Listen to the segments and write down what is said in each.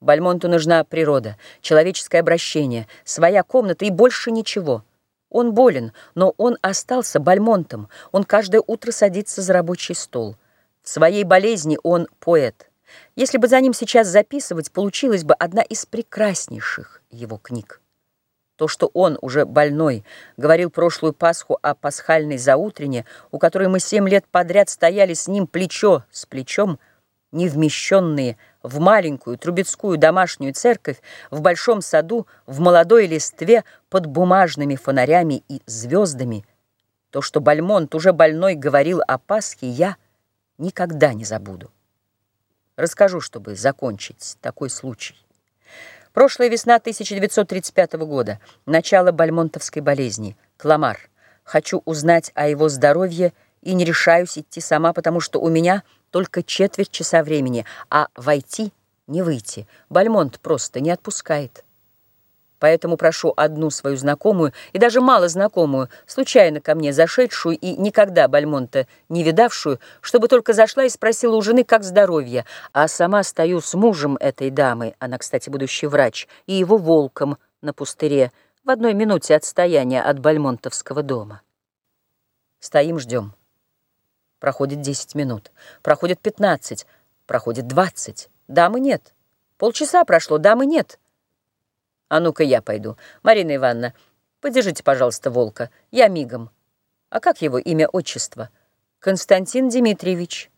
Бальмонту нужна природа, человеческое обращение, своя комната и больше ничего. Он болен, но он остался Бальмонтом. Он каждое утро садится за рабочий стол. В своей болезни он поэт. Если бы за ним сейчас записывать, получилась бы одна из прекраснейших его книг. То, что он, уже больной, говорил прошлую Пасху о пасхальной заутрене, у которой мы семь лет подряд стояли с ним плечо с плечом, не вмещенные в маленькую трубецкую домашнюю церковь, в большом саду, в молодой листве, под бумажными фонарями и звездами. То, что Бальмонт, уже больной, говорил о Пасхе, я никогда не забуду. Расскажу, чтобы закончить такой случай. Прошлая весна 1935 года, начало бальмонтовской болезни, Кламар. Хочу узнать о его здоровье и не решаюсь идти сама, потому что у меня только четверть часа времени, а войти не выйти. Бальмонт просто не отпускает. Поэтому прошу одну свою знакомую, и даже мало знакомую, случайно ко мне зашедшую и никогда Бальмонта не видавшую, чтобы только зашла и спросила у жены, как здоровье, а сама стою с мужем этой дамы, она, кстати, будущий врач, и его волком на пустыре, в одной минуте отстояния от Бальмонтовского дома. Стоим, ждем. Проходит 10 минут, проходит 15, проходит 20. Дамы нет. Полчаса прошло, дамы нет. А ну-ка я пойду. Марина Ивановна, подержите, пожалуйста, волка. Я мигом. А как его имя, отчество? Константин Дмитриевич.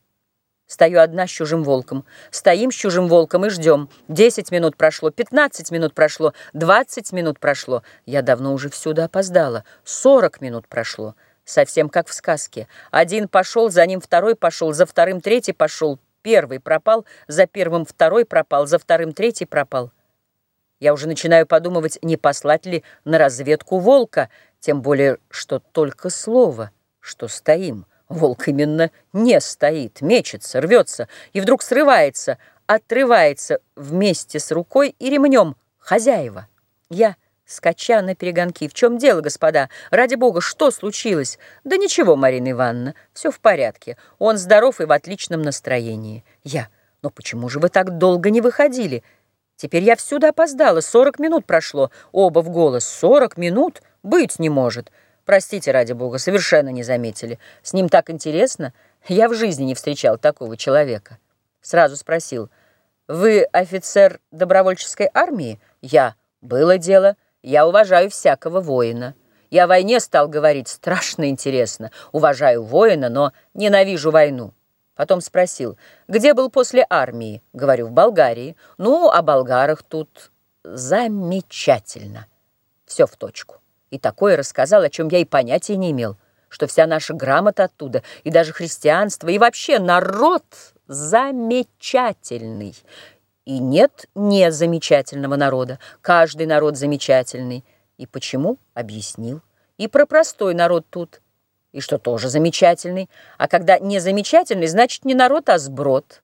Стою одна с чужим волком. Стоим с чужим волком и ждем. Десять минут прошло, пятнадцать минут прошло, двадцать минут прошло. Я давно уже всюду опоздала. Сорок минут прошло совсем как в сказке. Один пошел, за ним второй пошел, за вторым третий пошел, первый пропал, за первым второй пропал, за вторым третий пропал. Я уже начинаю подумывать, не послать ли на разведку волка, тем более, что только слово, что стоим. Волк именно не стоит, мечется, рвется и вдруг срывается, отрывается вместе с рукой и ремнем хозяева. Я скача на перегонки. «В чем дело, господа? Ради бога, что случилось?» «Да ничего, Марина Ивановна, все в порядке. Он здоров и в отличном настроении». «Я? Но почему же вы так долго не выходили?» «Теперь я всюду опоздала. Сорок минут прошло. Оба в голос. Сорок минут? Быть не может». «Простите, ради бога, совершенно не заметили. С ним так интересно. Я в жизни не встречал такого человека». Сразу спросил. «Вы офицер добровольческой армии?» «Я. Было дело». Я уважаю всякого воина. Я о войне стал говорить, страшно интересно. Уважаю воина, но ненавижу войну. Потом спросил, где был после армии? Говорю, в Болгарии. Ну, о болгарах тут замечательно. Все в точку. И такое рассказал, о чем я и понятия не имел, что вся наша грамота оттуда, и даже христианство, и вообще народ замечательный. И нет незамечательного народа. Каждый народ замечательный. И почему? Объяснил. И про простой народ тут. И что тоже замечательный. А когда незамечательный, значит не народ, а сброд.